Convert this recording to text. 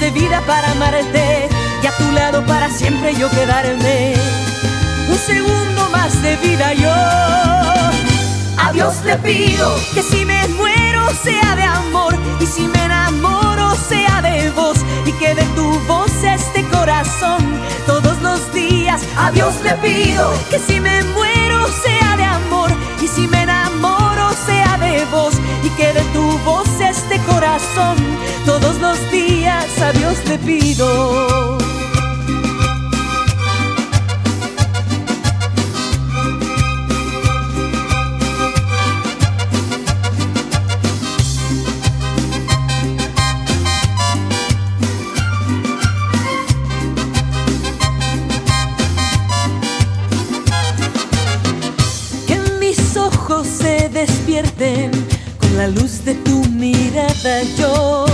de vida para amarte y a tu lado para siempre yo quedarme. Un segundo más de vida yo. A Dios le pido que si me muero sea de amor y si me enamoro sea de vos y que de tu voz este corazón todos los días. A Dios le pido que si me muero sea de amor y si me enamoro sea de vos y que de tu voz este corazón todos los días Dios le pido. Que mis ojos se despierten con la luz de tu mirada yo